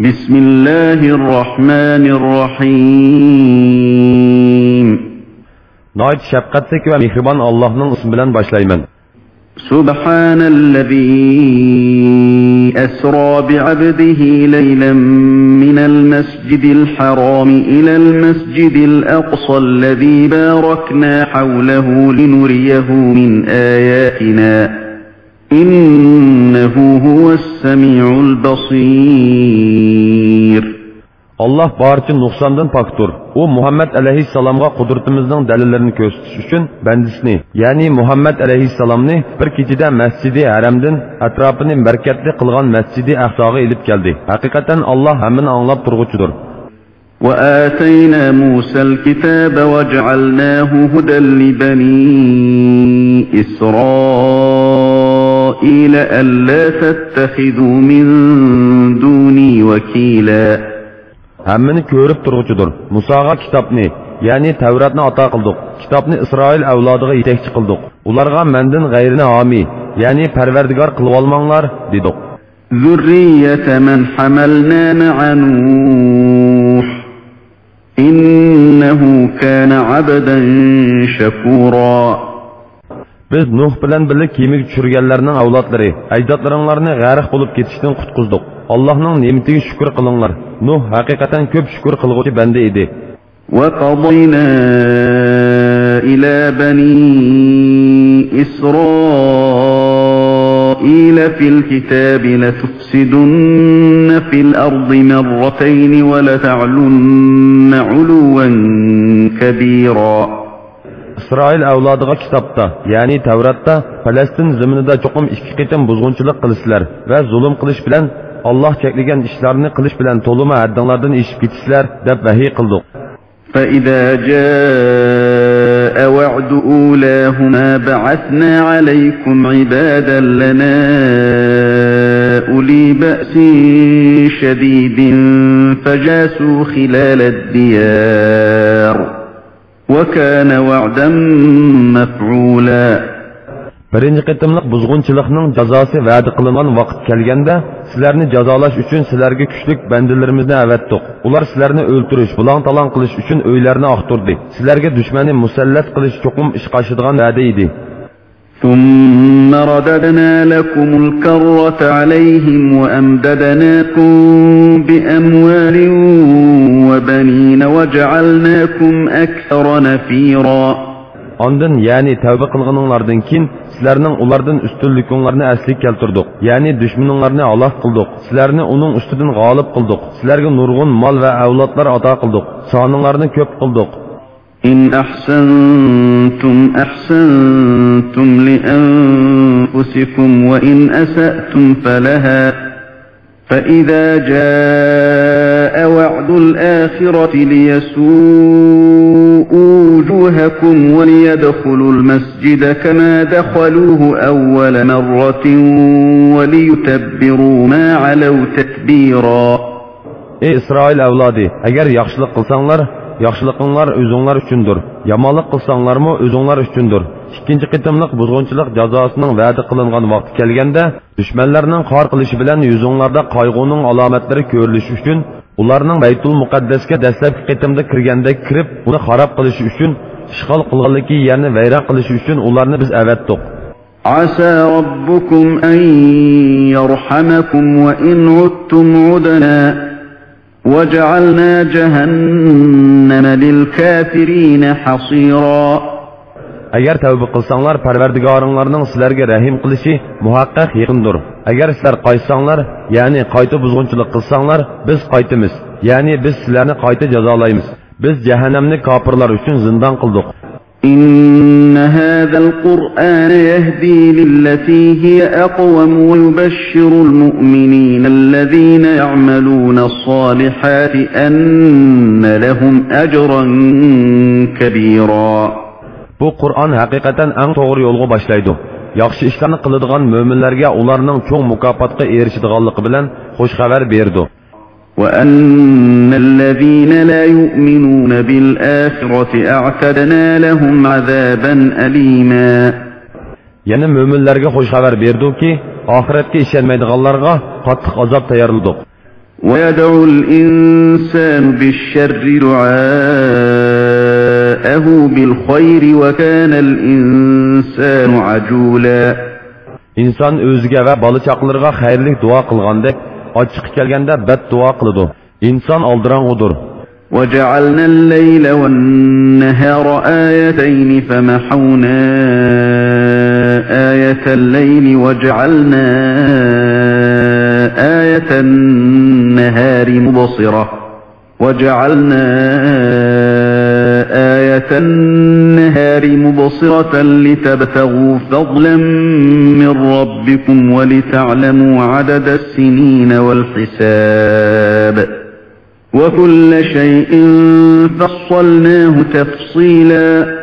بسم الله الرحمن الرحيم Nayt şefqatlik ve mihriban Allah'ın ismi bilen başlayman. سبحان الذي أسرى بعبده ليلا من المسجد الحرام إلى المسجد الأقصى الذي باركنا حوله لنريه من آياتنا إنه هو السميع البصير. الله بارچ نقصاندن پاکتور أو محمد علیه السلام غا قدرتمزدن دلیلرن کوستش چون بندیسنی یعنی محمد علیه السلام نی بر کتیده مسجدی حرمدن اطرافنی مرکتی قلغان مسجدی اخلاقی ایلیب کلدی حقیقتن الله همین آنلاب ترگوچدور وآتينا موسى الكتاب وجعلناه هدى لبني إسرائيل. إسرائيل ألا تتخذوا من دوني وكيلا. هم من كورب ترغوش در مساغا كتابني يعني توراتنا عطا قلدق. كتابني إسرائيل أولادغا يتحش قلدق. ولارغا مندن غيرنا آمي يعني پروردگار قلوالمانلار ديدق ذرية من حملنا مع نوح. إنه كان عبدا شكورا biz nuh bilan birga kemaga tushirganlarning avlodlari ajdodlaringlarni g'arq bo'lib ketishdan qutqizdik allohning ne'matiga shukur qilinglar nuh haqiqatan ko'p shukur qilg'uvchi banda edi وقضينا إلى بني إسرائيل في الكتاب لتفسدن في الأرض مرتين ولتعلن علوا كبيرا isroil avlodiga kitobda ya'ni tavratda falastin zaminida cho'qim ikki qitim buzg'unchilik qilishlar va zulm qilish bilan olloh cheklagan ishlarni qilish bilan to'lima haddinglardan eshib ketishlar deb vahiy qildik فإذا جاء وعد أولاهما بعثنا عليكم عبادا لنا أولي بأس شديد فجاسوا خلال الديار وكان وعدا مفعولا birinchi qitimliq buzg'unchilikning jazosi va'da qilingan vaqt kelganda sizlarni jazolash uchun sizlarga kuchlik bandalarimizni avatdiq ular sizlarni o'ltirish bulon talon qilish uchun uylarni oqtirdi. Sizlarga dushmanni musallat qilish cho'qim ish qoshadigan va'da edi ثم رددنا لكم الكرة عليهم وأمددناكم بأموال وبنين وجعلناكم أكثر نفيرا Ondan ya'ni tavba qilganinglardan keyin sizlarning ulardan ustunlikinglarni asliga keltirdik. Ya'ni dushmaninglarni halok qildik. Sizlarni uning ustidan g'olib qildik. Sizlarga nurg'un mol va avlodlar ato qildik. Soninglarni ko'p qildik. إن أحسنتم أحسنتم لأنفسكم وإن أسأتم فلها فإذا جاء وعد الآخرة ليسوءوا وجوهكم وليدخلوا المسجد كما دخلوه أول مرة وليتبروا ما علوا تتبيرا Ey İsrail avlodi, agar yaxshilik qilsanglar, yaxshiliginglar o'zinglar uchundir. Yomonlik qilsanglarmi o'zinglar uchundir. Ikkinchi qitimliq buzg'unchilik jazosining va'da qilingan vaqti kelganda, dushmanlarning qor qilishi bilan yuzinglarda qayg'uning alomatlari ko'rilishi uchun ularning Baytul Muqaddasga dastlabki qitimda kirganda kirib, uni xarob qilish uchun, ishg'ol qilganligi yerni vayron qilish uchun ularni biz avatdik. عسى ربكم أن يرحمكم وإن عدتم عدنا وجعلنا جهنم للكافرين حصيرا. اگر توبه قلسانلار پروردگارانلارنن سلرگه رحیم قلشی محقق یقندور اگر سلر قایسانلار یعنی قایتو بزغنچلق قلسانلار بز قایتمیز یعنی بز سلرنی قایتو جزالایمیز بز جهنمنی کابرلار اشون زندان قلدوک إن هذا القرآن يهدي للتي هي أقوم ويبشر المؤمنين الذين يعملون الصالحات أن لهم أجرا كبيرا bu qur'on haqiqatan eng to'g'ri yo'lga boshlaydi yaxshi ishlarni qiladigan mo'minlarga ularning cho'ng mukofotga erishadiganligi bilan xush xabar berdi وأن الذين لا يؤمنون بالآخرة أعتدنا لهم عذابا أليما. يعني مؤمن لرغة خوش خبر بيردو كي آخرت كي إشان ميدغال لرغة قد خذاب تيارلدو ويدعو الإنسان بالشر دعاءه بالخير وكان الإنسان عجولا. إنسان özgə və balı çaqlarına xeyirlik ochiq kelganda bad duo qiladi inson oldirang'udir وجعلنا الليل والنهار آيتين فمحونا آية الليل وجعلنا آية النهار مبصرة وجعلنا آية النهار مبصرة لتبتغوا فضلا من ربكم ولتعلموا عدد السنين والحساب وكل شيء فصلناه تفصيلا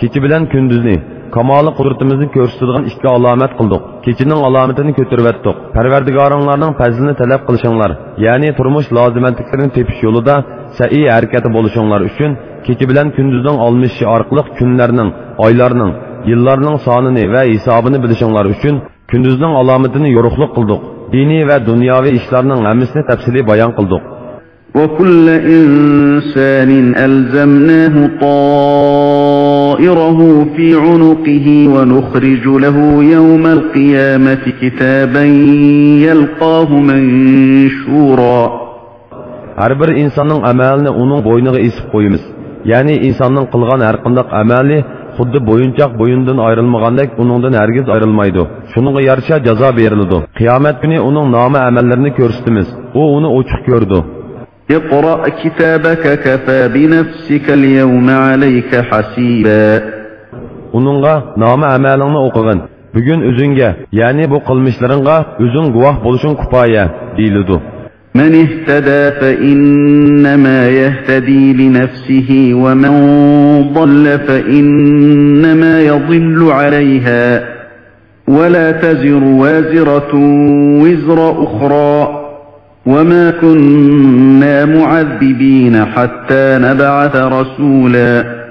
kecha bilan kunduzni kamoli qudratimizni ko'rsatadigan ikki alomat qildik kechining alomatini ko'tarvatdik parvardigoringlarning fazlini talab qilishinglar ya'ni turmush lozimatliklarini tepish yo'lida sa'iy harakati bo'lishinglar uchun kecha bilan kunduzning olmishishi orqali kunlarning oylarning yillarning sonini va hisobini bilishinglar uchun kunduzning alomatini yo'riqliq qildik diniy va dunyoviy ishlarning hammasini tafsiliy bayon qildik وكل إنسان ألزمناه طائره في عنقه ونخرج له يوم القيامة كتابا يلقاه منشورا har bir insonning amalini uning bo'yniga esib qo'yamiz ya'ni insonning qilgan har qanday amali xuddi bo'yinchoq bo'yindan ayrilmagandek uningdan hargiz ayrilmaydi shunga yarasha jazo beriladi qiyomat kuni uning nomi amallarini ko'rsatamiz u uni ochiq ko'rdi اقرأ كتابك كفى بنفسك اليوم عليك حسيبا uningga nomi amalingni o'qig'in bugun o'zingga ya'ni bu qilmishlaringga o'zing guvoh bo'lishing kifoya deyiladi من اهتدى فإنما يهتدي لنفسه ومن ضل فإنما يضل عليها. ولا تزر وازرة وزر أخرى. وما كنا معذبين حتى نبعث رسولا.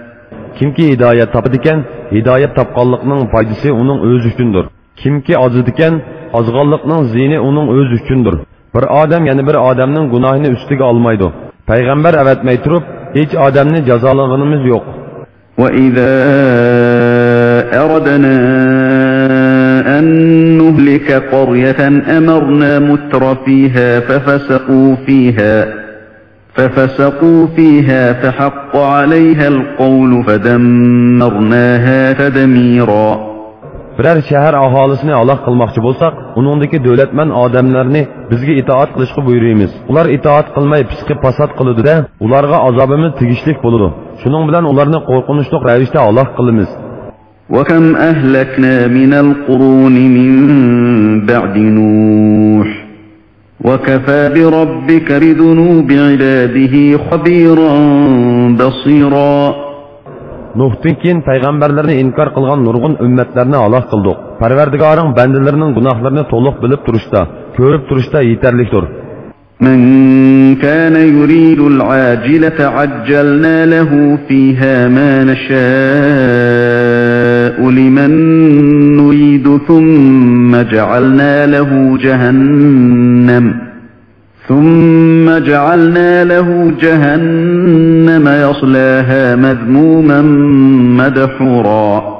كم كي هداية تبدكن هداية تبقالقنا فايدسي أونن أوز كيمكي كم كي أزدكن أزغالقنا زيني أونن أوز bir odam yana bir odamning gunohini ustiga olmaydi payg'ambar avatmay turib hech odamni jazolaganimiz yo'q وإذا أردنا أن نهلك قرية أمرنا متر فيها ففسقوا فيها ففسقوا فيها فحق عليها القول فدمرناها تدميرا biror shahar aholisini aloq qilmoqchi bo'lsak uningdagi davlatman odamlarni bizga itoat qilishga buyuramiz ular itoat qilmay pisqi fasod qiludida ularga azobimiz tegishlik bo'ladi shuning bilan ularni qo'rqinchli ravishda aloq qilamiz وكم أهلكنا من القرون من بعد نوح وكفى بربك بذنوب عباده خبيرا بصيرا nuhdan keyin payg'ambarlarni inkor qilgan nurg'un ummatlarni aloq qildik parvardigoring bandalarining gunohlarini to'liq bilib turishda ko'rib turishda yetarlikdir من كان يريد العاجلة عجلنا له فيها ما نشاء لمن نريد ثم جعلنا له جهنم ثم جعلنا له جهنم يصلاها مذموما مدحورا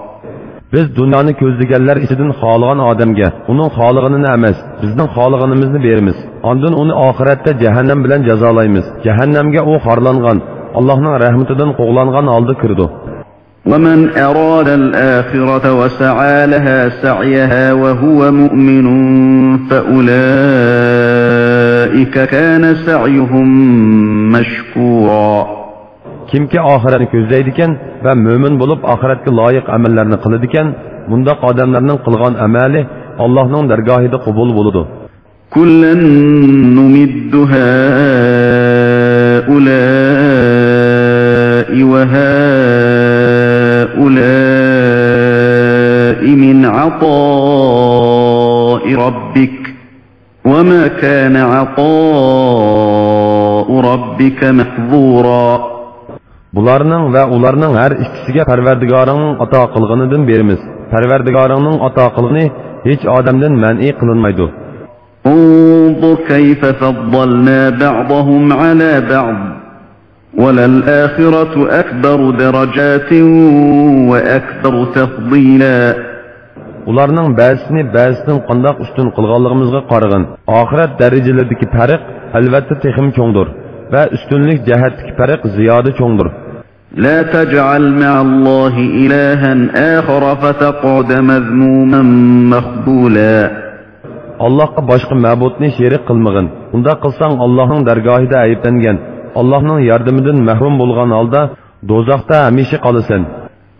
biz dunyoni ko'zlaganlar ichidan xohlagan odamga uning xohlaganini emas bizning xohlaganimizni beramiz ondin uni oxiratda jahannam bilan jazolaymiz jahannamga u xorlangan allohning rahmatidan qo'g'langan holda kirdi ومن أراد الآخرة وسعى لها سعيها وهو مؤمن فأولئك أولئك كان سعيهم مشكورا. كم كي آخرتك زيدكن ومؤمن بلوب آخرتك لايق عملنا قلدكن من دا قادرنا قلغان أماله الله نون درقاهي دا قبول بلودو كلا نمد هؤلاء وهؤلاء من عطاء ربك وما كان عطاء ربك محظورا bularning va ularning har ikkisiga parvardigoringning ato qilganidan beramiz parvardigoringning ato qilgani hech odamdan man'iy qilinmaydi انظر كيف فضلنا بعضهم على بعض وللآخرة أكبر درجات وأكثر تفضيلا ularning ba'zisini ba'zisidan qandoq ustun qilganligimizga qarag'in oxirat darajalaridagi farq albatta texim cho'ngdir va ustunlik jihatdagi farq ziyoda cho'ngdir لا تجعل مع الله إلها آخر فتقعد مذموما مخذولا allohga boshqa ma'budni sherik qilmag'in unda qilsang allohning dargohida ayblangan allohning yordamidan mahrum bo'lgan holda do'zaxda hamisha qolasan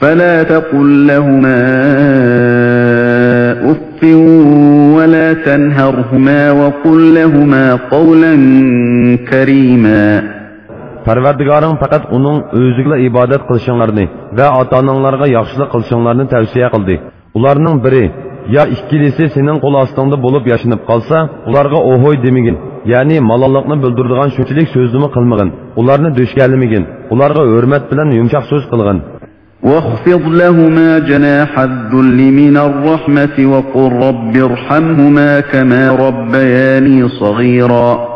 فلا تقل لهما أف ولا تنهرهما وقل لهما قولا كريما parvardigoring faqat uning o'ziga ibodat qilishinglarni va ota onanglarga yaxshilik qilishinglarni tavsiya qildi ularning biri yo ikkilisi sening qo'l ostingda bo'lib yashinib qolsa ularga ohoy demagin ya'ni malolliqni bildiradigan shunchalik so'zni qilmagin ularni do'shkalimagin ularga hurmat bilan yumshoq so'z qilgin واخفض لهما جناح الذل من الرحمة وقل رب ارحمهما كما ربياني صغيرا.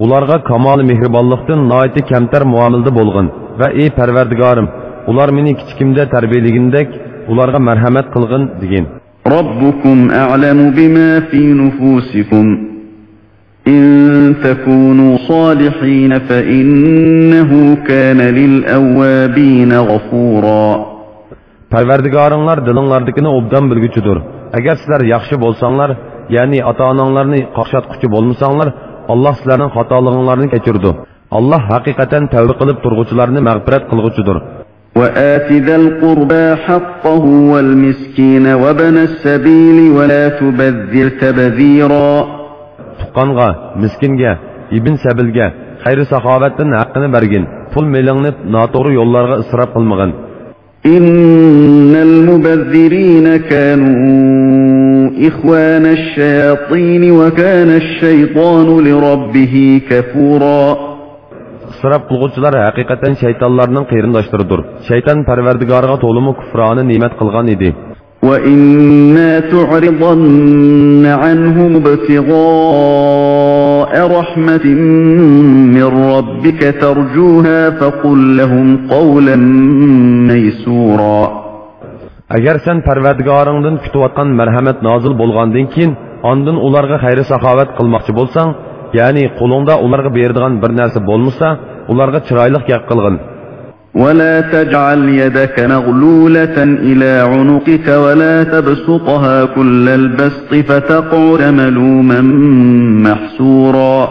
ولارغا كمال مهربالقتن نايتي كمتر معاملد بولغن و اي پروردگارم ولار مني كچكمده تربيلگندك ولارغا مرحمت قلغن دگين ربكم اعلم بما في نفوسكم إن تكونوا صالحين فإنه كان للأوابين غفورا parvardigoringlar dilinglardikini obdan bilguchidir agar sizlar yaxshi bo'lsanglar ya'ni ota onanglarni qaqshatquchi bo'lmasanglar alloh sizlarning xatolig'inglarni kechirdi alloh haqiqatan tavba qilib turg'uvchilarni mag'firat qilg'uchidir وآت ذا القربى حقه والمسكين وابن السبيل ولا تبذر تبذيرا tuqqanga miskinga ibn sabilga xayri saxovatdan haqqini bergin pul melingni noto'g'ri yo'llarga isrof qilmag'in إن المبذرين كانوا إخوان الشياطين وكان الشيطان لربه كفورا isrof qilg'uvchilar haqiqatan shaytonlarning qarindoshlaridir shayton parvardigoriga to'limi kufroni ne'mat qilgan edi وإما تعرضن عنهم ابتغاء رحمة من ربك ترجوها فقل لهم قولا ميسورا agar sen parvardigoringdan kutayotgan marhamat nozil bo'lgandan keyin ondin ularga xayri saxovat qilmoqchi bo'lsang ya'ni qo'lingda ularga beradigan bir narsa bo'lmasa ularga chiroyli gap qilgin ولا تجعل يدك مغلولة إلى عنقك ولا تبسطها كل البسط فتقعد ملوما محسورا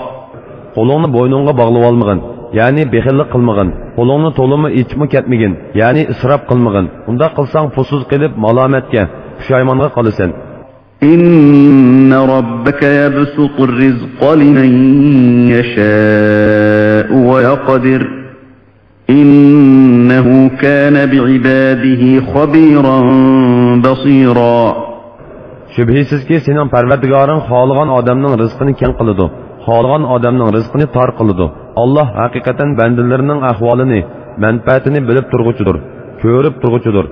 قلون بوينونغا باغلو يعني بخلق قلمغن. قلون طولما إتمو كتمغن يعني إسراب قلمغن. عند قلسان فسوز قلب ملامتك. شايمانغا قلسن إن ربك يبسط الرزق لمن يشاء ويقدر. إنه كان بعباده خبيرا بصيرا. شبهيسيز كي سينان پروردگارن خالغان آدمنان رزقني كن قلدو. خالغان آدمنان رزقني تار قلدو. الله حقيقتن بندلرنن احوالني منفعتني بلب ترغوچدور كورب ترغوچدور.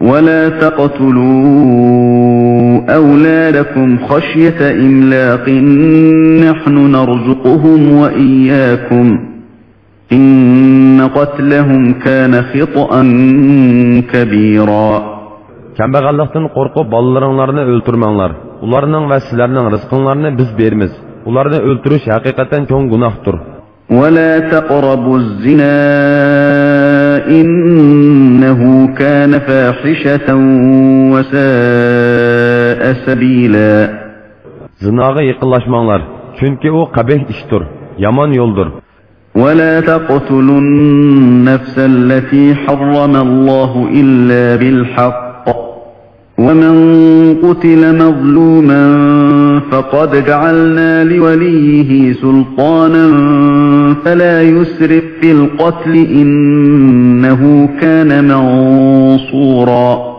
ولا تقتلوا أولادكم خشية إملاق نحن نرزقهم وإياكم. إن قتلهم كان خطأ كبيرا kambag'allikdan qo'rqib bolalaringlarni o'ltirmanglar ularning va sizlarning rizqinglarni biz bermiz ularni o'ltirish haqiqatan cho'ng gunohdir ولا تقربوا الزنا إنه كان فاحشة وساء سبيلا zinoga yaqinlashmanglar chunki u qabih ishdir yomon yo'ldir ولا تقتلوا النفس التي حرم الله إلا بالحق. ومن قتل مظلوما فقد جعلنا لوليه سلطانا فلا يسرف في القتل إنه كان منصورا.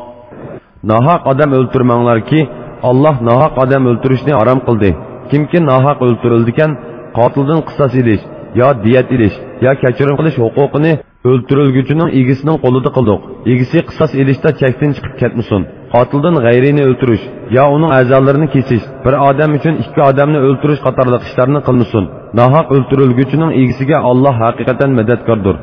نها قدم ناحق أدم öldürmenler ki Allah ناحق أدم عرام haram كيمكن نها ki ناحق öldürüldüken قاتلدن قصاص ediş. yo diyat ilish, yo kechirim qilish huquqini o'ltirilguchining egisining qo'lida qildik. Egisi qisos ilishda chekdan chiqib ketmasin. Qotildan g'ayrini o'ltirish, yo uning a'zolarini kesish, bir odam uchun ikki odamni o'ltirish qatorliq ishlarni qilmasin. Nahaq o'ltirilguchining egisiga Alloh haqiqatan madadkordir.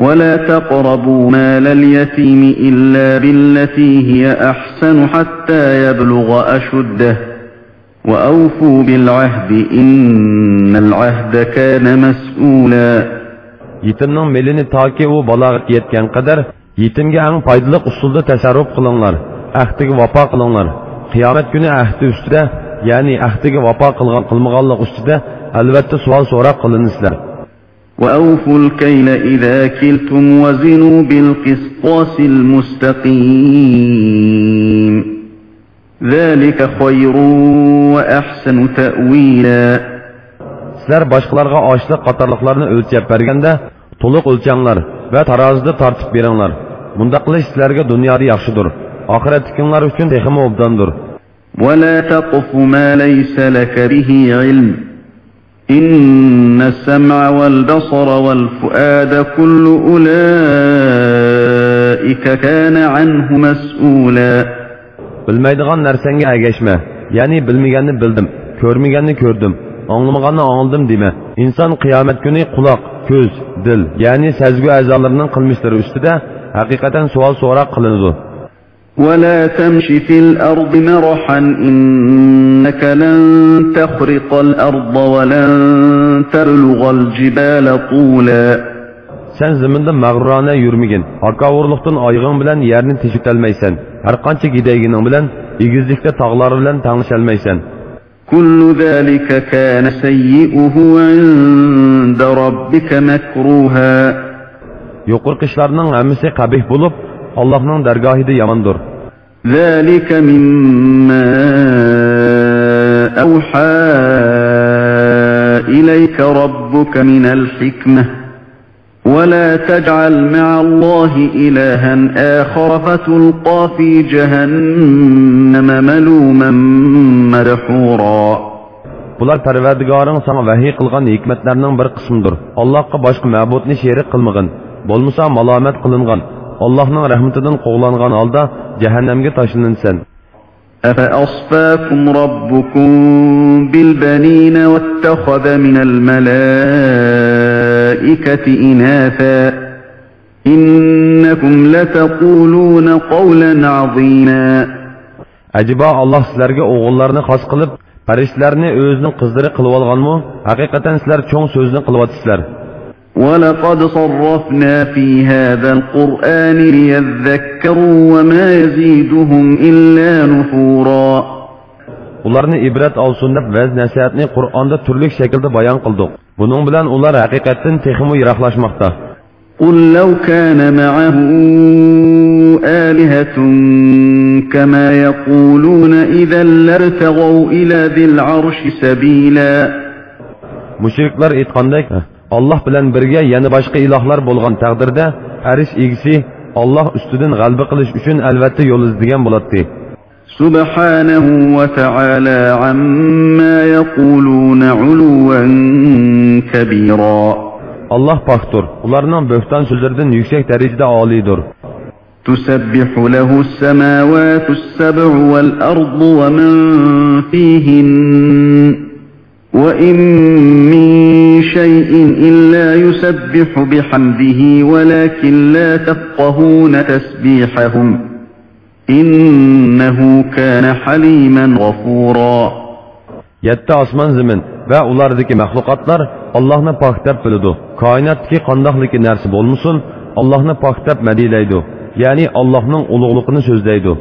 ولا تقربوا مال اليتيم إلا بالتي هي أحسن حتى يبلغ أشده وأوفوا بالعهد إن العهد كان مسؤولا. يتنن ملين تاكي أو بلاغ يتكن قدر يتنجي عن فايدلق اصول تسارب قلنلار أختك وفا قلنلار قيامت günü أهد üstüde يعني اهدك وفا قلغان قلمغالق üstüde سؤال سورا قلنسلار وأوفوا الكيل إذا كلتم وزنوا بالقسطاس المستقيم. ذلك خير وأحسن تأويلا sizlar boshqalarga ochliq qatorliqlarni o'lchab berganda to'liq o'lchanglar va tarozida tortib beringlar bundoq qilish sizlarga dunyoda yaxshidir oxiratdikinglar uchun texmi obdondir ولا تقف ما ليس لك به علم إن السمع والبصر والفؤاد كل أولئك كان عنه مسؤولا bilmaydigan narsanga agashma ya'ni bilmaganni bildim ko'rmaganni ko'rdim anglamaganni angladim dema inson qiyomat kuni quloq ko'z dil ya'ni sezgu a'zolarining qilmishlari ustida haqiqatan savol so'roq qilinadi ولا تمش في الأرض مرحا إنك لن تخرق الأرض ولن تبلغ الجبال طولا sen ziminda mag'rurona yurmagin hakavurliqdan oyg'in bilan yerni teshitolmaysan har qancha gidaygining bilan egizlikda tog'lar bilan tanglisholmaysan كل ذلك كان سيئه عند ربك مكروها yuqorqi ishlarning hammasi qabih bo'lib allohning dargohida yomondir ذلك مما أوحى إليك ربك من الحكمة ولا تجعل مع الله إلها آخر فتلقى في جهنم ملوما مدحورا bular parvardigoring sana vahiy qilgan hikmatlarning bir qismidir allohga boshqa ma'budni sherik qilmag'in bo'lmasa malomat qilingan allohning rahmatidan qo'g'langan holda jahannamga tashlansan أفأصفاكم ربكم بالبنين واتخذ من الملائكة إناثا. إنكم لتقولون قولا عظيما. أجبا الله سلرگ اوغullarını خاص قلب. پریشلرنی özünün kızları قلوالغانمو حقیقتن سلر چون سوزن قلواتسلر. ولقد صرفنا في هذا القرآن ليذكروا وما يزيدهم إلا نفورا. Ularni ibrat olsin deb vaz nasihatni qur'onda turli shaklda bayon qildik buning bilan ular haqiqatdan texmi yiroqlashmoqda قل لو كان معه آلهة كما يقولون إذا لارتغوا إلى ذي العرش سبيلا mushriklar aytgandek alloh bilan birga yana boshqa ilohlar bo'lgan taqdirda arish egisi olloh ustidan g'alba qilish uchun albatta yo'l izlagan bo'ladi سبحانه وتعالى عما يقولون علوا كبيرا. alloh pokdir ularning bo'xton so'zlaridan yuksak darajada oliydir تسبح له السماوات السبع والأرض ومن فيهن. وإن من شيء إلا يسبح بحمده ولكن لا تفقهون تسبيحهم. إنه كان حليما غفورا yetti osmon zimin va ulardagi maxluqotlar allohni pok deb biladi koinotdagi qandoqliki narsa bo'lmasin allohni pok deb madiylaydi ya'ni allohning ulug'ligini so'zlaydi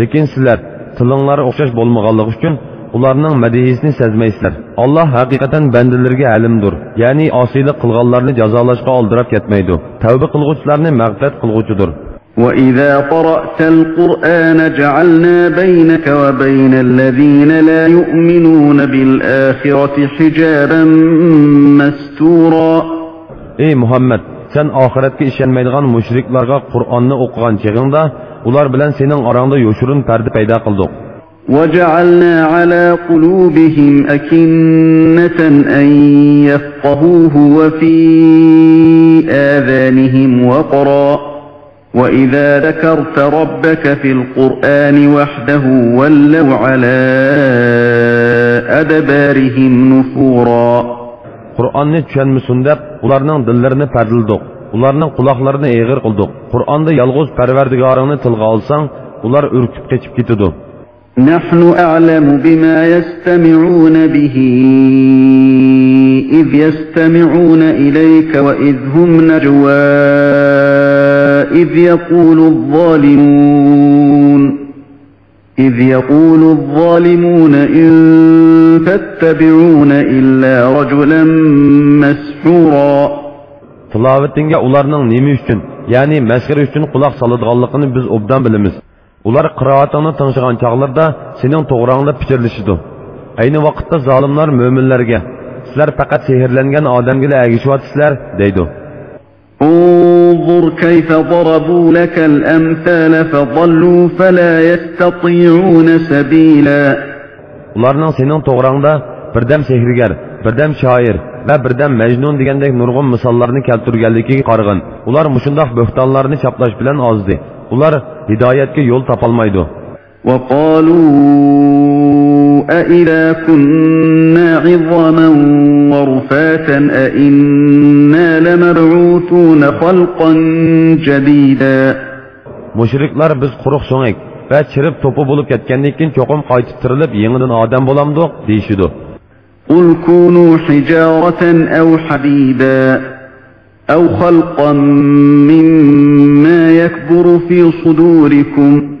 lekin sizlar tilinglar o'xshash bo'lmaganligi uchun ularning madihisini sezmaysizlar alloh haqiqatan bandalarga alimdir ya'ni osiylik qilganlarni jazolashga oldirab ketmaydi tavba qilg'uvchilarni mag'firat qilg'uvchidir وإذا قرأت القرآن جعلنا بينك وبين الذين لا يؤمنون بالآخرة حجابا مستورا. أي محمد سن آخرتك إشان ميدغان مشرك لغا قرآن أقغان جغندا ular bilan sening orangda yoshirin parda paydo qildik وجعلنا على قلوبهم أكنة أن يفقهوه وفي آذانهم وقرا. وإذا ذكرت ربك في القرآن وحده ولوا على أدبارهم نفورا qur'onni tushunmasin deb ularning dillarini pardildik ularning quloqlarini eg'ir qildik qur'onda yolg'iz parvardigoringni tilga olsang ular urkib kechib ketidi نحن أعلم بما يستمعون به إذ يستمعون إليك وإذ هم نجوى إذ يقول الظالمون إذ يقول الظالمون إن تتبعون إلا رجلا مسحورا tilovatingga ularning nima uchun ya'ni masxara uchun quloq soladiganligini biz obdan bilamiz ular qiroatingni tingshigan chog'larda sening to'g'rongda pichirlashidi ayni vaqtda zolimlar mo'minlarga sizlar faqat sehrlangan odamgina agishyapsizlar deydi انظر كيف ضربوا لك الأمثال فضلوا فلا يستطيعون سبيلا ularning sening to'g'rongda birdam sehrgar birdam shoir va birdam majnun degandek nurg'un misollarni keltirganligiga qarag'in ular mushundoq bo'xtonlarni chaplash bilan ozdi ular hidoyatga yo'l topolmaydi وقالوا أإذا كنا عظاما ورفاتا أإنا لمبعوثون خلقا جديدا mushriklar biz quruq so'ngak va chirib to'pi bo'lib ketgandan keyin cho'qim qaytib tirilib yangidan odam bo'lamdiq deyishidi قل كونوا حجارة أو حديدا أو خلقا مما يكبر في صدوركم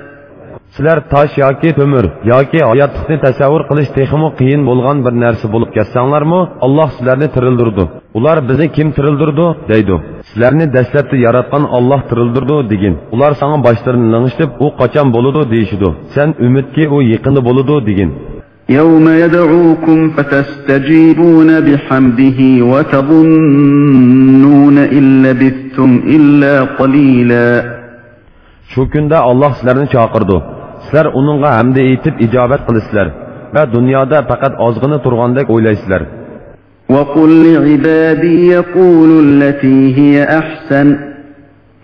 sizlar tosh yoki to'mir yoki hayotlikni tasavvur qilish texmi qiyin bo'lgan bir narsa bo'lib ketsanglarmi alloh sizlarni tirildirdi ular bizni kim tirildirdi deydi sizlarni dastlabda yaratgan olloh tirildirdi degin ular sanga boshlarini lang'ishlab u qachon bo'ladi deyishidi sen umidki u yaqinda bo'ladi degin يوم يدعوكم فتستجيبون بحمده وتظنون إن لبثتم إلا قليلا shu kunda olloh sizlarni chaqirdi سلر اونونغا همده ایتیب اجابت قلیسلر و دنیاده فقط آزغنه ترغانده اولیسلر وقل لعبادی یقول التي هی احسن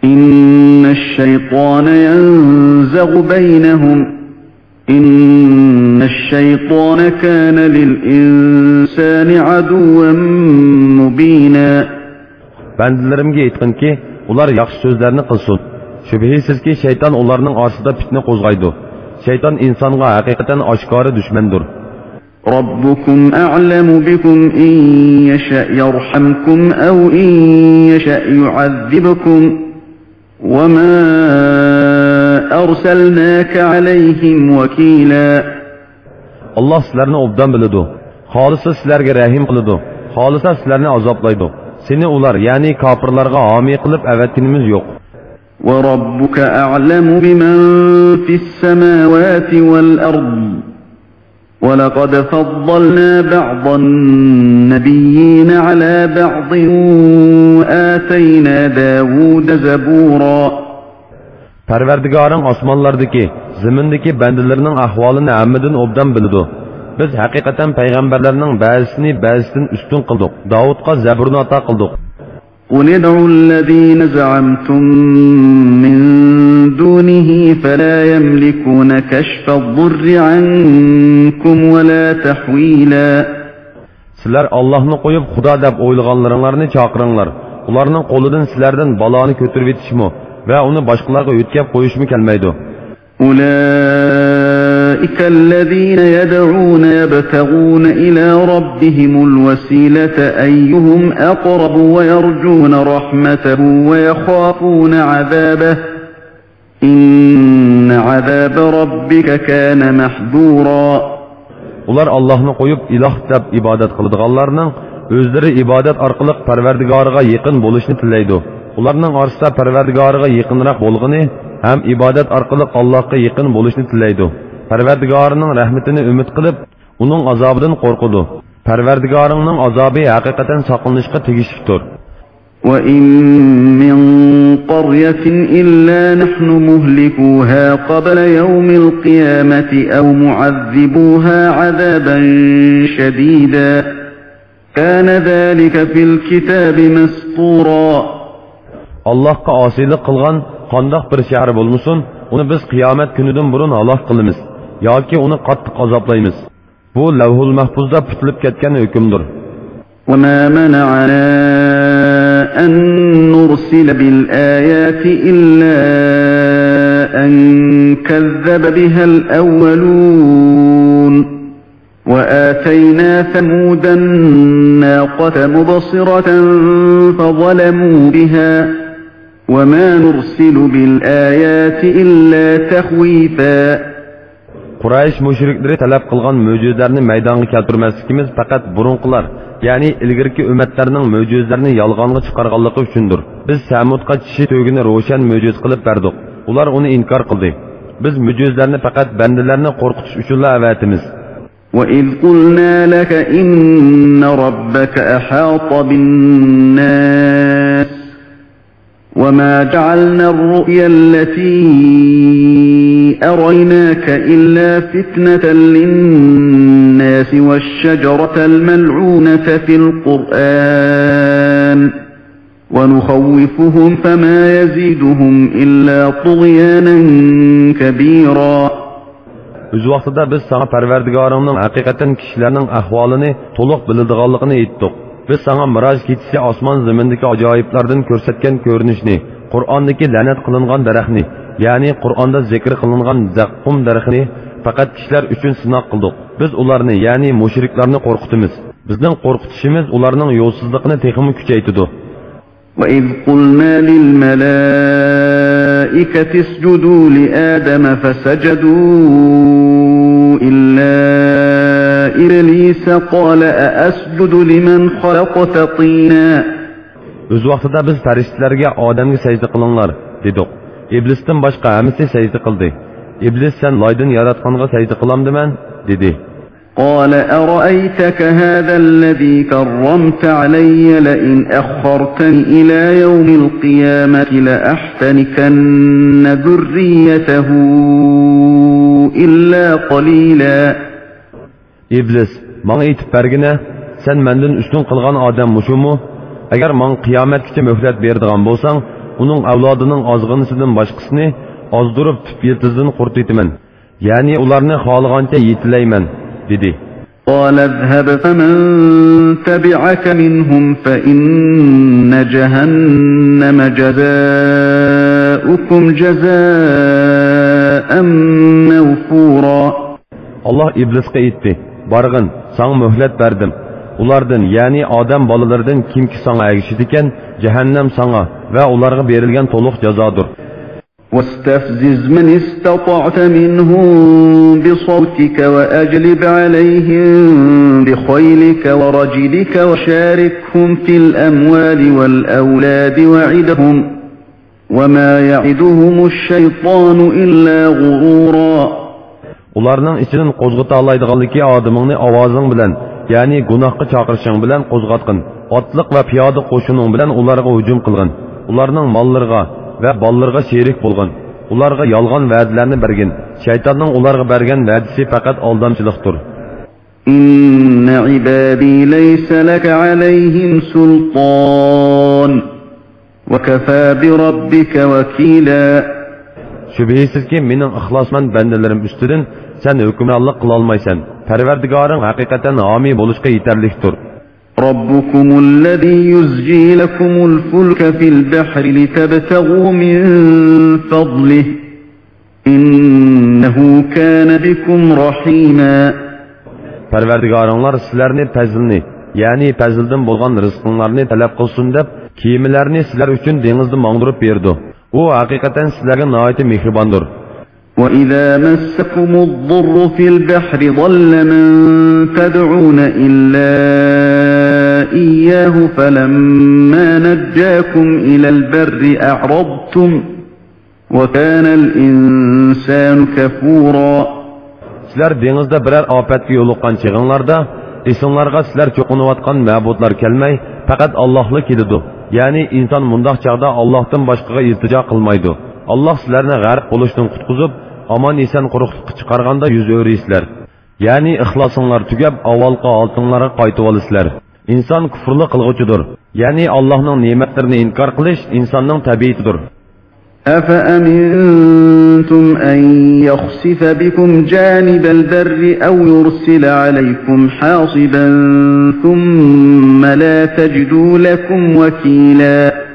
إن الشيطان ينزغ بينهم إن الشيطان كان للانسان عدو مبینا بندلرمگی ایتقن که اولار یخش سوزلرنی قلسون شبهی سیز که شیطان اولارنن آرسیده پیتنه shayton insonga haqiqatan oshkora dushmandir ربكم أعلم بكم إن يشأ يرحمكم أو إن يشأ يعذبكم وما أرسلناك عليهم وكيلا alloh sizlarni obdan biladi xohlasa sizlarga rahim qiladi xohlasa sizlarni azoblaydi seni ular ya'ni kofirlarga homiy qilib avatkinimiz yo'q وربك أعلم بمن في السماوات والأرض ولقد فضلنا بعض النبيين على بعض وآتينا داود زبورا parvardigoring osmonlardagi zimindagi bandalarning ahvolini hammadan obdan biladi biz haqiqatan payg'ambarlarning ba'zisini ba'zisidan ustun qildik davudga zaburni ato qildik قل ادعوا الذين زعمتم من دونه فلا يملكون كشف الضر عنكم ولا تحويلا. سلر الله نقويب خدا دب اويل غالرن لارني چاقرن لار ولارنن قولدن سلردن بالاني كتر ويتشمو و اونو باشقلارغا يتكب قويشمو كلميدو أولئك الذين يدعون يبتغون إلى ربهم الوسيلة أيهم أقرب ويرجون رحمته ويخافون عذابه إن عذاب ربك كان محذورا ular Allohni qo'yib iloh deb ibodat qiladiganlarning o'zlari ibodat orqali Parvardigoriga yaqin bo'lishni tilaydi. Ularning orasida Parvardigoriga yaqinroq bo'lgani هم ایبادت ارقلق الله که یقین نتلیدو. پروردگارانن رحمتی نی امید قلب، اونن عذابدن قرقدو. پروردگارانن عذابی حقیقتاً ساقنش که و این من قریت ایلا نحن مهلکوها قبل يوم القيامة أو معذبوها عذابا شديدا. كان ذلك في الكتاب مسطورا الله که آسیل قانداق بر شهر بولمسون اونو بس قیامت کنیدن برون الله قلمیز یا که اونو قط قذابلایمیز بو لوح المحفوظ دا پتلیب کتکن حکمدر وما منعنا ان نرسل بالآيات الا ان كذب بها الاولون وآتينا ثمود الناقة مبصرة فظلموا بها وما نرسل بالآيات إلا تخويفا. قرائش مشركتر تلب قلغان موجودلرن ميدانغ كالترمسكيمز فقط برونقلار يعني إلغيركي أمتلرن موجودلرن يالغانغ چقارغالق بس بز ساموتقا چشي تويغن روشن موجود قلب بردو ولار اوني إنكار قلدي بز موجودلرن فقط بندلرن قرقش وشلا أواتمز وإذ قلنا لك إن ربك أحاط بالناس وما جعلنا الرؤيا التي أريناك إلا فتنة للناس والشجرة الملعونة في القرآن ونخوفهم فما يزيدهم إلا طغيانا كبيرا O'z vaqtida biz sana Parvardigoringning haqiqatan kishilarning ahvolini to'liq biladiganligini aytdik. Biz sana Miroj kechasi osmon zamindagi ajoyiblardan ko'rsatgan ko'rinishni, Qur'ondagi la'nat qilingan daraxtni, ya'ni Qur'onda zikr qilingan zaqqum daraxtini faqat kishilar uchun sinoq qildik. Biz ularni, ya'ni mushriklarni qo'rqitamiz. Bizning qo'rqitishimiz ularning yo'lsizligini texmi kuchaytirdi. وإذ قلنا للملائكة اسجدوا لآدم فسجدوا إلا إبليس قال أأسجد لمن خلقت طينا O'z vaqtida biz farishtalarga odamga sajda qilinglar dedik. Iblisdan boshqa hammasi sajda qildi. Iblis sen loydan yaratganga sajda qilamdiman dedi. قال أرأيتك هذا الذي كرمت علي لئن أخرتني إلى يوم القيامة لأحتنكن ذريته إلا قليلا Iblis, menga aytib bergina, sen mendan ustun qilgan odam mushumu? Agar men qiyomatgacha muhlat beradigan bo'lsang, uning avlodining ozg'inisidan boshqasini ozdirib tip yiltizdan qurtitaman. Ya'ni ularni xohlagancha yetilayman, dedi. قال اذهب فمن تبعك منهم فإن جهنم جزاؤكم جزاء موفورا Allah iblisga aytdi: "Barg'in, sana muhlat berdim. Ulardan, ya'ni odam bolalaridan kimki sana agishidi ekan, jahannam sana va ularga berilgan to'liq jazodir." واستفزز من استطعت منهم بصوتك وأجلب عليهم بخيلك ورجلك وشاركهم في الأموال والأولاد وعدهم وما يعدهم الشيطان إلا غرورا ularning ichidan qo'zg'ata oladiganligi odamingni ovozing bilan ya'ni gunohga chaqirishing bilan qo'zg'atqin otliq va piyoda qo'shining bilan ularga hujum qilgin ularning mollariga va bollarga sherik bo'lgin ularga yolg'on va'dalarni bergin shaytonning ularga bergan va'dasi faqat aldamchilikdir إن عبادي ليس لك عليهم سلطان وكفى بربك وكيلا shubhisizki mening ixlosmand bandalarim ustidan sen hukmronlik qilolmaysan parvardigoring haqiqatan homiy bo'lishga yetarlikdir ربكم الذي يزجي لكم الفلك في البحر لتبتغوا من فضله إنه كان بكم رحيما parvardigoringlar sizlarni fazlni ya'ni fazldan bo'lgan rizqinglarni talab qilsin deb kiyimlarni sizlar uchun dengizni mongdirib berdi bu haqiqatan sizlarga nihoyatda mehribondir. وإذا مسكم الضر في البحر ضل من تدعون إلا إياه فلما نجاكم إلى البر أعرضتم وكان الإنسان كفورا. سلر دينزدا برر آفت يولقان چيغنلاردا اسملارغا سلر چوقونواتقان معبودلار كلمي فقط الله لكيددو Яни инсан мондах çağda Аллаһтан башкага iltica кылмайды. Аллаһ силәрне garip buluştun куткызып, аман isen kurukluk чыгарганда yüz öğreysizler. Yani ihlasınlar tügep avvalqı altınlara qaytıvalı sizler. İnsan küfürlü kılgıçıdır. Yani Allah'ın nimetlerini inkar kılış insanın tabiitidir. أفأمنتم أن يخسف بكم جانب البر أو يرسل عليكم حاصبا ثم لا تجدوا لكم وكيلا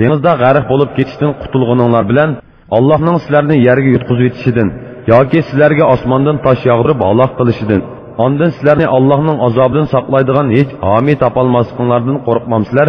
dengizda g'arq bo'lib ketishdan qutulg'uninglar bilan allohning sizlarni yerga yutqizib yetishidan yoki sizlarga osmondan tosh yog'dirib halok qilishidan ondan sizlarni allohning azobidan saqlaydigan hech homiy topolmasliklaringlardan qo'rqmamsizlar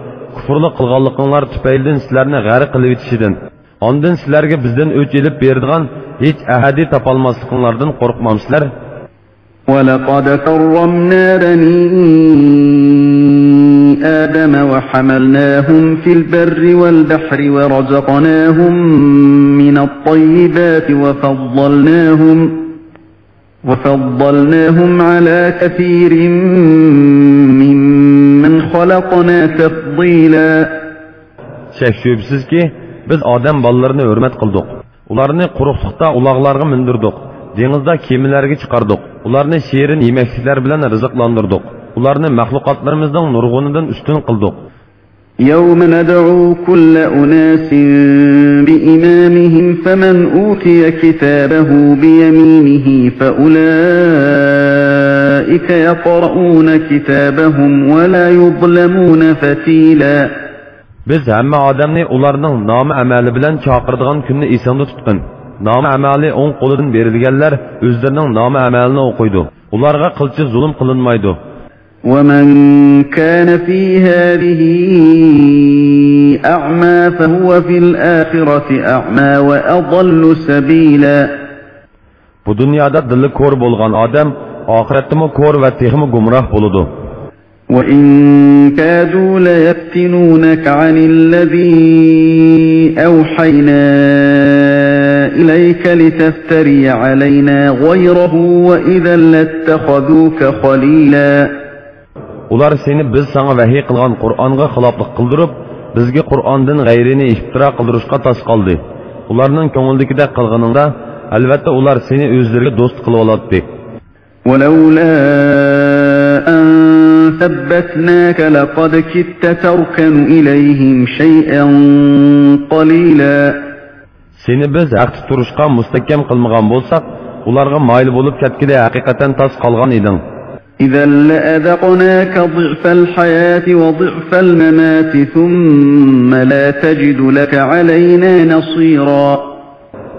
kufrli qilganliginglar tufaylidan sizlarni g'arq qilib yetishidan ondan sizlarga bizdan o'ch ilib beradigan hech ahadi topolmasliklaringlardan qo'rqmamsizlar ولقد كرمنا بني آدم وحملناهم في البر والبحر ورزقناهم من الطيبات وفضلناهم وفضلناهم على كثير ممن خلقنا تفضيلا shak shubsizki biz odam bolalarini hurmat qildik ularni quruqliqda uloqlarga mindirdik dengizda kemalarga chiqardik ularni shirin yemakliklar bilan rizqlandirdik ularni maxluqotlarimizning nurg'unidan ustun qildik يوم ندعو كل أناس بإمامهم فمن أوتي كتابه بيمينه فأولئك يقرؤون كتابهم ولا يظلمون فتيلا biz hamma odamni ularning nomi amali bilan chaqiradigan kunni esingda tutqin nomi amali o'ng qo'lidan berilganlar o'zlarining nomi amalini o'qiydi ularga qilchi zulm qilinmaydi ومن كان في هذه أعمى فهو في الآخرة أعمى وأضل سبيلا bu dunyoda dili ko'r bo'lgan odam oxiratdami ko'r va texmi gumroh bo'ladi وإن كادوا ليفتنونك عن الذي أوحينا إليك لتفتري علينا غيره وإذا لاتخذوك خليلا ular seni biz sana vahiy qilgan qur'onga xiloflik qildirib bizga qur'ondan g'ayrini iftiro qildirishga tos qoldi ularning ko'ngildagidek qilganingda albatta ular seni o'zlariga do'st qilib oladi ولولا أن ثبتناك لقد كدت تركن إليهم شيئا قليلا seni biz haqda turishga mustahkam qilmagan bo'lsak ularga mayl bo'lib ketgida haqiqatan tos qolgan eding إذا لأذقناك ضعف الحياة وضعف الممات ثم لا تجد لك علينا نصيرا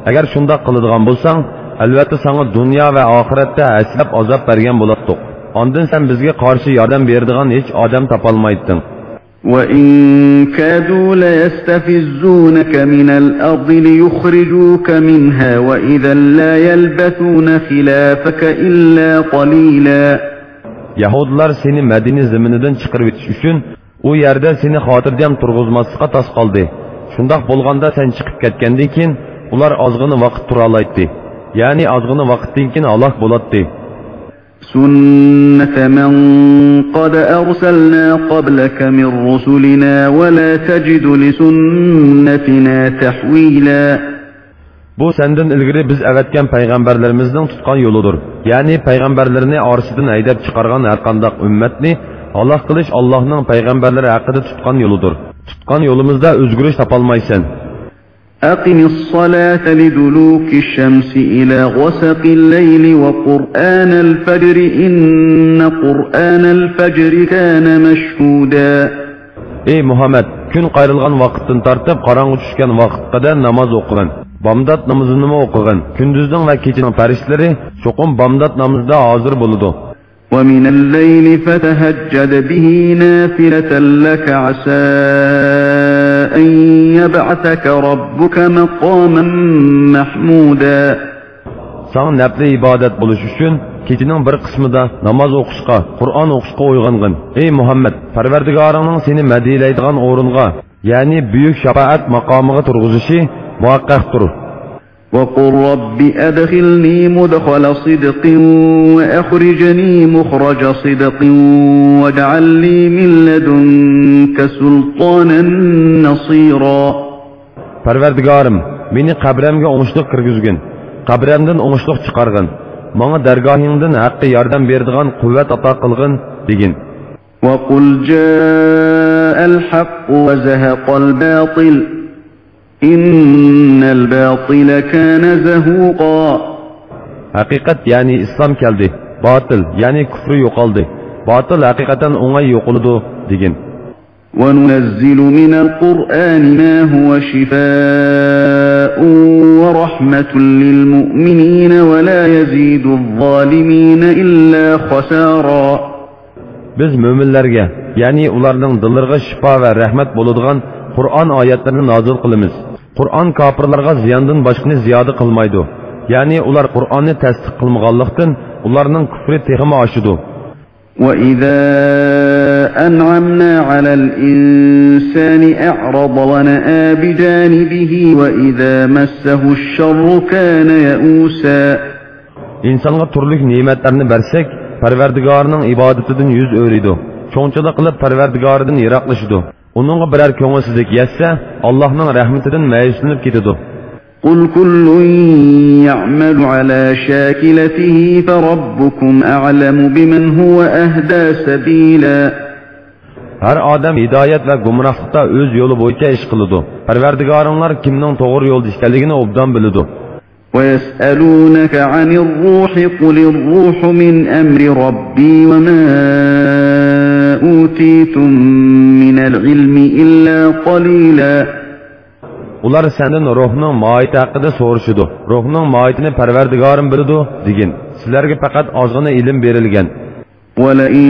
agar shundoq qiladigan bo'lsang albatta sana dunyo va oxiratda aslab azob bergan bo'lardik ondan sen bizga qarshi yordam beradigan hech odam topolmayding وإن كادوا ليستفزونك من الأرض ليخرجوك منها وإذا لا يلبثون خلافك إلا قليلا yahudilar seni madina ziminidan chiqarib etish uchun u yerda seni xotirjam turg'izmaslikqa tos qoldi shundoq bo'lganda sen chiqib ketgandan keyin ular ozg'ina vaqt turolaydi ya'ni ozg'ina vaqtdan keyin halok bo'ladi سنة من قد أرسلنا قبلك من رسلنا ولا تجد لسنتنا تحويلا bu sendan ilgari biz avatgan payg'ambarlarimizning tutgan yo'lidir ya'ni payg'ambarlarni orasidan haydab chiqargan har qandoq ummatni halok qilish allohning payg'ambarlari haqida tutgan yo'lidir tutgan yo'limizda o'zgarish topolmaysan أقم الصلاة لدلوك الشمس إلى غسق الليل وقرآن الفجر إن قرآن الفجر كان مشهودا ey muhammad kun qayrilgan vaqtdan tortib qorong'i tushgan vaqtga qadar namoz o'qigin bomdod namozini o'qigin kunduzning va kechaning farishtalari cho'qim bomdod namozida hozir bo'ladi ومن الليل فتهجد به نافلة لك عسى أن يبعثك ربك مقاما محمودا Саң нәплі ибадат болыш үшін кетінің бир қысмыда намаз оқышқа, Құр'ан оқышқа ойғанғын. Эй Мухаммед пәрвердігарыңның сени мәдилейдиган орынға, яни бүйік шапаат мақамыға тұрғызышы muhakkak тур وقل رب أدخلني مدخل صدق وأخرجني مخرج صدق واجعل لي من لدنك سلطانا نصيرا. پروردگارم مینی قبرمگا اونشلوخ کرگزگن قبرمدن اونشلوخ چقارغن مانا درگاهیندن حقی یاردن بردغان قوت اتا قلغن دیگن وقل جاء الحق وزهق الباطل. إن الباطل كان زهوقا. حقيقة يعني إسلام كالدي. باطل يعني كفر يقالدي. باطل حقيقة أمي يقلدو ديجن وننزل من القرآن ما هو شفاء ورحمة للمؤمنين ولا يزيد الظالمين إلا خسارا. biz müminlerge, يعني onların dılırgı şifa ve rahmet buluduğun Kur'an ayetlerini nazil kılımız. Qur'on kofirlarga ziyondan boshqani ziyoda qilmaydi. Ya'ni ular Qur'onni tasdiq qilmaganlikdan ularning kufri texmi oshidi. وإذا أنعمنا على الإنسان أعرض ونأى بجانبه وإذا مسه الشر كان يئوسا insonga turli ne'matlarni bersak parvardigorining ibodatidan yuz o'riydi cho'nchilik qilib parvardigoridan yiroqlashidi uningga biror ko'ngilsizlik yetsa allohning rahmatidan mayuslanib ketadi قل كل يعمل على شاكلته فربكم أعلم بمن هو أهدى سبيلا har odam hidoyat va gumrohlikda o'z yo'li bo'yicha ish qiladi parvardigoringlar kimning to'g'ri yo'lda ekanligini obdan biladi ويسألونك عن الروح قل الروح من أمر ربي وما أوتيتم من العلم إلا قليلا ular sendan ruhning moyiti haqida so'rashidi ruhning moyitini parvardigorim biladi degin sizlarga faqat ozgina ilm berilgan ولئن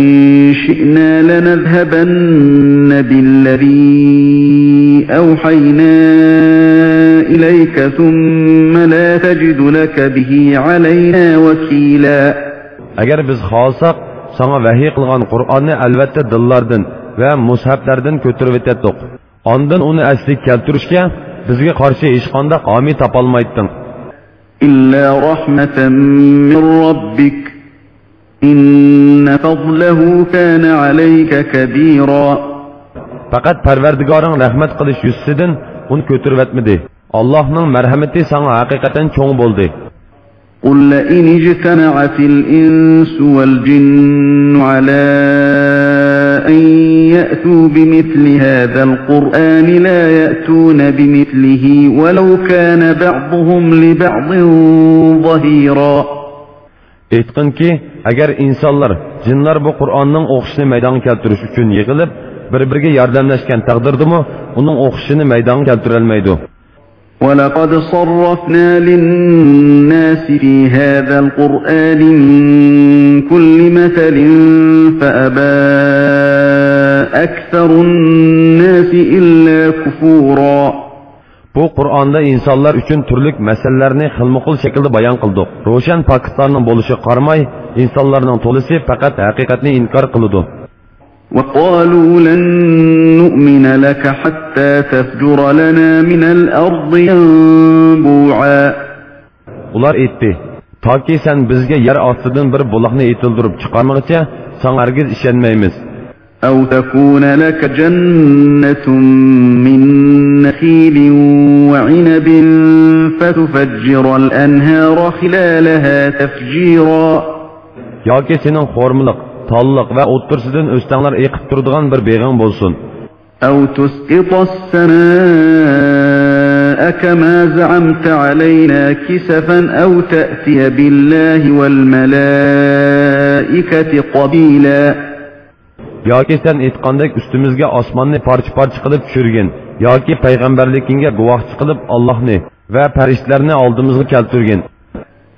شئنا لنذهبن بالذي أوحينا إليك ثم لا تجد لك به علينا وكيلا agar biz xohlasak sana vahiy qilgan Qur'onni albatta dillardan va mushaflardan ko'tirib o'tatdiq. Ondan uni asli keltirishga bizga qarshi hech qanday hami topolmayding. Illa rahmatan min robbik. Inna fadlahu kana alayka kabira. Faqat Parvardigoring rahmat qilish yuzidan uni ko'tirib o'tmadi. Allohning marhamati sana haqiqatan cho'ng bo'ldi. قل لئن اجتمعت الإنس والجن على أن يأتوا بمثل هذا القرآن لا يأتون بمثله ولو كان بعضهم لبعض ظهيرا aytqinki agar insonlar jinlar bu qur'onning o'qishini maydonga keltirish uchun yig'ilib bir biriga yordamlashgan taqdirdimi uning o'qishini maydonga keltirolmaydi ولقد صرفنا للناس في هذا القرآن من كل مثل فأبى أكثر الناس إلا كفورا bu qur'onda insonlar uchun turli masalalarni xilma xil shaklda bayon qildik ro'shan pokistlarning bo'lishi qaramay insonlarning to'lisi faqat haqiqatni inkor qiladi وقالوا لن نؤمن لك حتى تفجر لنا من الأرض ينبوعا ular aytdi toki sen bizga yer ostidan bir buloqni etildirib chiqarmoqcha san hargiz ishonmaymiz أو تكون لك جنة من نخيل وعنب فتفجر الأنهار خلالها تفجيرا yoki sening xo'rmiliq tolliq va o'ttirsidan o'stanglar eqib turadigan bir beg'ing bo'lsin أو تسقط السماء كما زعمت علينا كسفا أو تأتي بالله والملائكة قبيلا yoki sen aytgandek ustimizga osmonni parcha parcha qilib tushirgin yoki payg'ambarligingga guvohchi qilib allohni va farishtalarni oldimizga keltirgin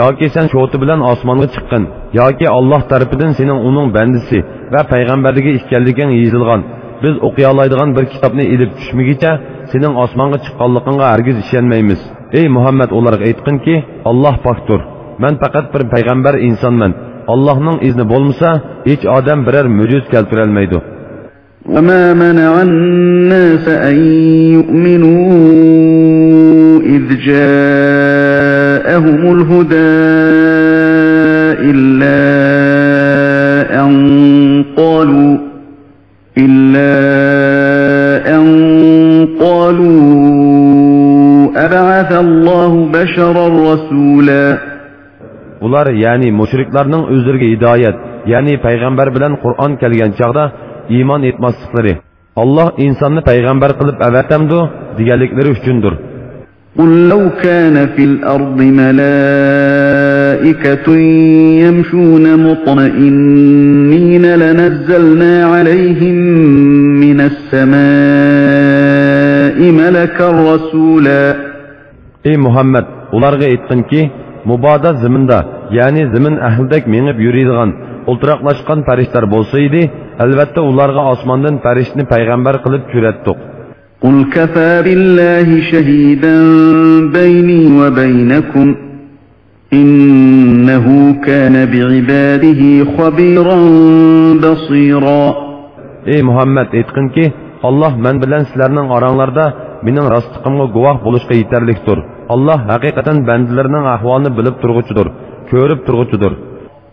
yoki sen sho'ti bilan osmonga chiqqin yoki Alloh tarafidan sening uning bandisi va payg'ambarligi ekanliging yozilgan biz o'qiy oladigan bir kitobni ilib tushmagicha sening osmonga chiqqanligingga hargiz ishonmaymiz ey muhammad ularga aytqinki Alloh pokdir man faqat bir payg'ambar insonman Allohning izni bo'lmasa hech odam biror mo'jiz keltirolmaydi وما منع الناس أن يؤمنوا إذ جاءهم الهدى إلا أن قالوا إلا أن قالوا أبعث الله بشرا رسولا ular ya'ni mushriklarning o'zlariga hidoyat ya'ni payg'ambar bilan qur'on kelgan chog'da iymon etmasliklari alloh insonni payg'ambar qilib avatamdu deganliklari uchundir قل لو كان في الأرض ملائكة يمشون مطمئنين لنزلنا عليهم من السماء ملكا رسولا ey muhammad ularga aytqinki mubodo ziminda ya'ni zimin ahlidek mengib yuradigan o'ltiroqlashgan farishtalar bo'lsa edi albatta ularga osmondan farishtni payg'ambar qilib turatdiq قل كفى بالله شهيدا بيني وبينكم إنه كان بعباده خبيرا بصيرا ey muhammad aytqinki olloh man bilan sizlarning oranglarda mening rostliqimga guvoh bo'lishga yetarlikdir alloh haqiqatan bandalarining ahvolini bilib turg'uchidir ko'rib turg'uchidir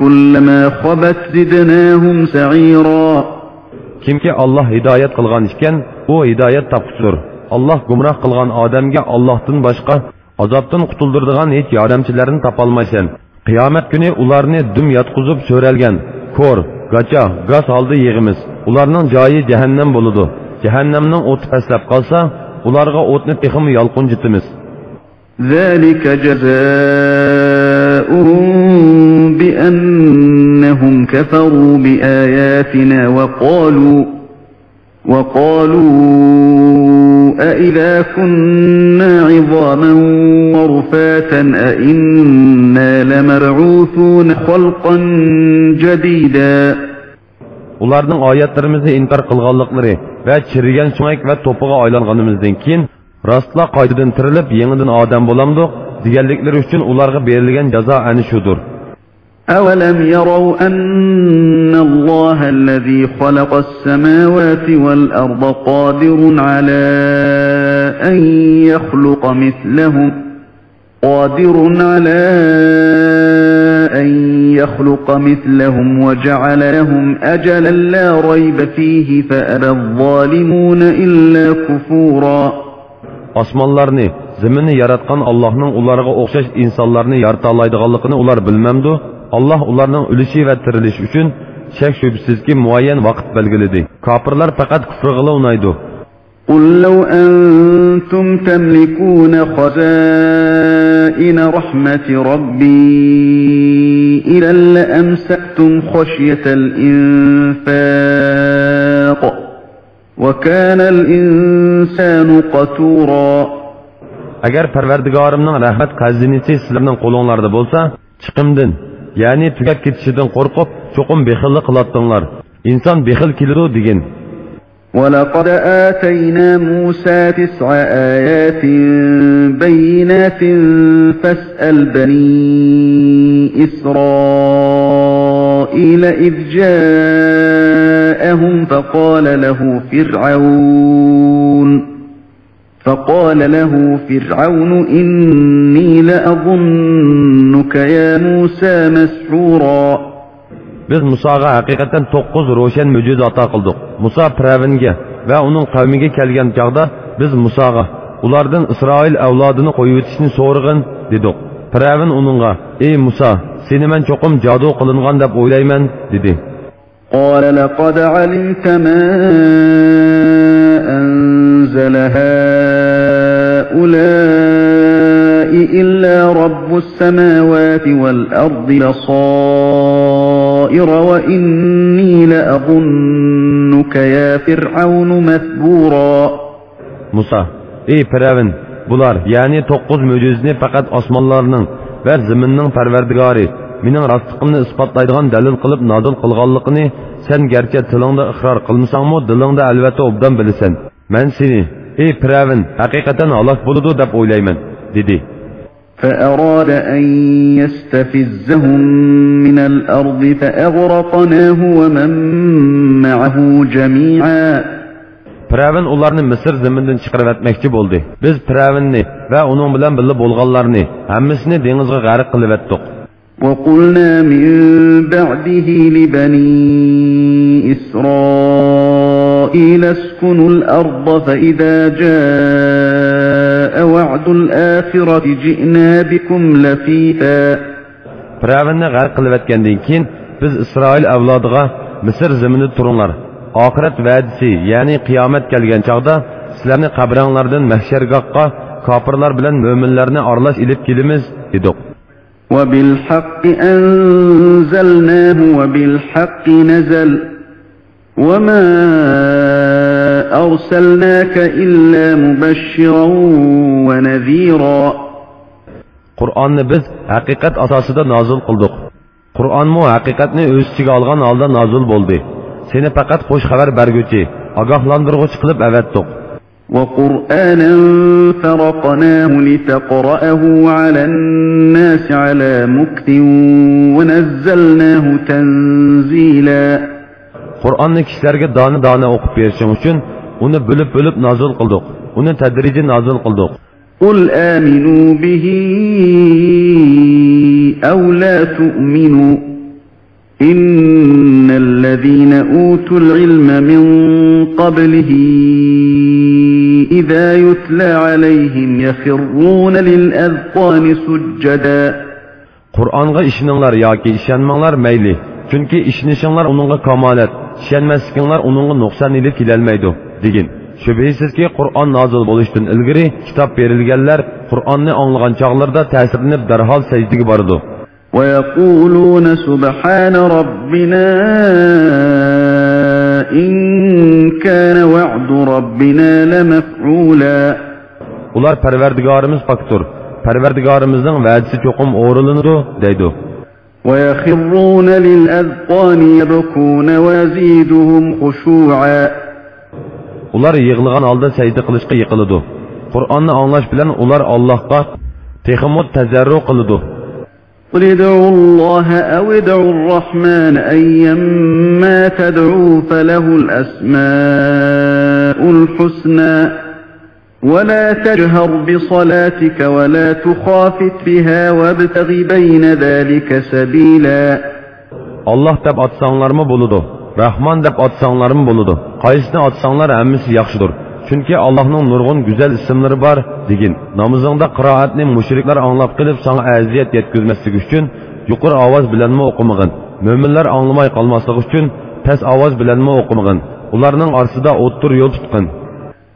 كلما خبت زدناهم سعيرا kimki olloh hidoyat qilgan ekan u hidoyat topquchidir olloh gumroh qilgan odamga ollohdan boshqa azobdan qutuldiradigan hech yordamchilarni topolmaysan qiyomat kuni ularni dum yotqizib so'ralgan ko'r gacha gaz holda yig'imiz ularning joyi jahannam bo'ladi jahannamning o'ti pastlab qolsa ularga o'tni texim yolqinjitimiz ذلك جزاؤهم بأنهم كفروا بآياتنا وقالوا وقالوا أإذا كنا عظاما ورفاتا أإنا لمبعوثون خلقا جديدا ularning oyatlarimizni inkor qilganliklari va chirigan sumak va to'piga aylanganimizdan keyin rostla qaytadan tirilib yangidan odam bo'lamdiq deganliklari uchun ularga berilgan jazo ana shudir. أولم يروا أن الله الذي خلق السماوات والأرض قادر على أن يخلق مثلهم قادر على أن يخلق مثلهم وجعل لهم أجلا لا ريب فيه فأبى الظالمون إلا كفورا. Osmonlarni zaminni yaratgan allohning ularga o'xshash insonlarni yarata oladiganligini ular bilmamdu alloh ularning o'lishi va tirilishi uchun shak shubsizki muayyan vaqt belgiladi kofirlar faqat kufrig'ila unaydi قل لو أنتم تملكون خزائن رحمة ربي إذا لأمسكتم خشية الإنفاق وكان الإنسان قتورا اگر پروردگارم نان رحمت قزدینیسی سلمنان قلونلار دا بولسا چقمدن یعنی تکک کتشدن قرقب چقم بخل قلاتدنلار انسان بخل کلرو دیگن ولقد آتينا موسى تسع آيات بينات فاسأل بني إسرائيل إذ جاءهم فقال له فرعون فقال له فرعون إني لأظنك يا موسى مسحورا biz musoga haqiqatan to'qqiz ro'shan mo'jiza ato qildik muso piravinga va uning qavmiga kelgan chog'da biz musoga ulardan isroil avlodini qo'yib o'tishni so'rag'in dedik piravin uningga ey muso seni man cho'qim jadu qilingan deb o'ylayman dedi قال لقد علمت ما أنزل هؤلاء إلا رب السماوات والأرض لصائر وإني لأظنك يا فرعون مثبورا. موسى إي فرعون بلار يعني توقز مجزني فقط أسمالارنن ve zeminin perverdigari, minin rastıklığını ispatlaydığan delil kılıp nadıl kılgallıkını sen garchi tilingda iqror qilmasangmi dilingda albatta obdan bilasan man seni ey piravin haqiqatan halok bo'ludi deb o'ylayman dedi فأراد أن يستفزهم من الأرض فأغرقناه ومن معه جميعا Piravin ularni Misr zamindan chiqarib etmoqchi bo'ldi. Biz Piravinni va uning bilan birga bo'lganlarni hammasini dengizga g'arq qilib etdik. وقلنا من بعده لبني إسرائيل اسكنوا الأرض فإذا جاء وعد الآخرة جئنا بكم لفيفا Piravinni g'arq qilib etgandan keyin biz Isroil avlodiga Misr zaminida turinglar. Oxirat va'disi, ya'ni qiyomat kelgan chog'da sizlarni qabranglardan mahshargohga kofirlar bilan mo'minlarni aralash ilib kelamiz dedik. وبالحق أنزلناه وبالحق نزل وما أرسلناك إلا مبشرا ونذيرا. قرآن بذ حقيقة أساسدا نازل قلدق. قرآن مو حقيقة نيوز تيغالغان آلدا نازل بولدي سيني فقط خوش خبر برگوتي أغاه لاندرغوش قلب أبدتق وقرآنا فرقناه لتقرأه على الناس على مكت ونزلناه تنزيلا. قرآن كشترگه دانه دانه اوقف برشم اشن اونه بلب بلب نازل قلدوق. اونه تدريجي نازل قلدوق. قل آمنوا به أو لا تؤمنوا. إن الذين أوتوا العلم من قبله إذا يتلى عليهم يخرون للأذقان سجدا. قرآنغا إشننلار ياكي إشنمنلار ميلي چونكي إشنشنلار أنونغا كمالت إشنمسكنلار أنونغا نقصان إليف كيلالميدو ديگين شبهيسيز كي قرآن نازل بولشتن إلغري كتاب بيرلگلر قرآنني أنلغان چاغلرده تأثيرني درحال سجدگ باردو ويقولون سبحان ربنا إن كان وعد ربنا لمفعولا Ular Parvardigorimiz poktur. Parvardigorimizning va'dasi cho'qim o'g'rilindi deydi. ويخرون للأذقان يبكون ويزيدهم خشوعا Ular yığılğan halda səcdə qilishga yıqılıdı. qur'onni anglash bilan ular allohga texmo təzərrü qılıdı. قل ادعوا الله أو ادعوا الرحمن أيما تدعوا فله الأسماء الحسنى ولا تجهر بصلاتك ولا تخافت بها وابتغ بين ذلك سبيلا Allah deb atsanglarmı buludu. Rahman deb atsanglarmı buludu. Qaysini atsanglar hammasi yaxshidir. Chunki Allohning nurg'un go'zal ismlari bor degin. Namozingda qiroatni mushriklar anglab qilib sana aziyat yetkazmaslik uchun yuqori ovoz bilanmi o'qimag'in. Mo'minlar anglamay qolmasligi uchun past ovoz bilanmi o'qimag'in. Ularning orasida o'ttir yo'l tutqin.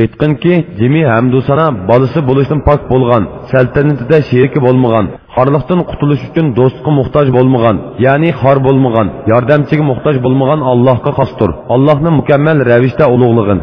aytqinki jimi hamdu sana bolasi bo'lishdan pok bo'lgan saltanatida sheriki bo'lmagan xorliqdan qutulish uchun do'stga muhtoj bo'lmagan ya'ni xor bo'lmagan yordamchiga muhtoj bo'lmagan allohga xosdir. Allohni mukammal ravishda ulug'lig'in.